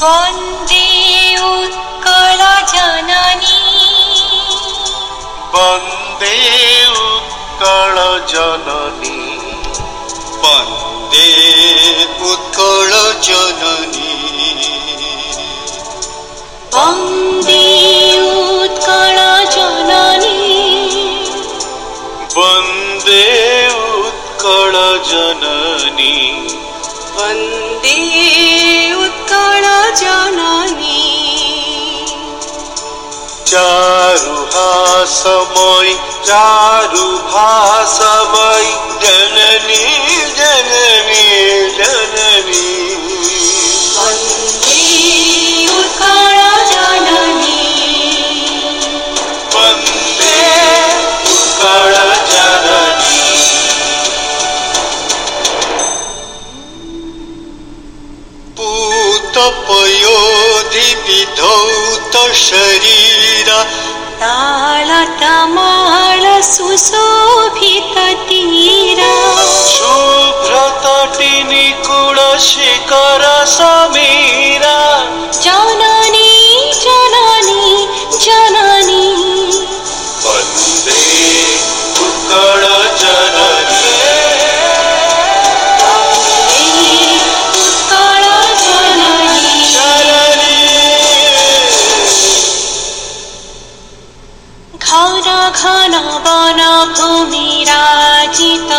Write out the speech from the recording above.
বন্দে উৎকল জননী। বন্দে উৎকল জননী। বন্দে উৎকল জননী। বন্দে উৎকল জননী। বন্দে উৎকল জননী। বন্দে जननी चारुहासमयि चारुभासमयि जननी पूतपयोधिविधौत शरीर तालतमाळ सुशोभिततीरा शुभ्रतटिनि कुलशिखर समीरा घन घन वन भूमिराजित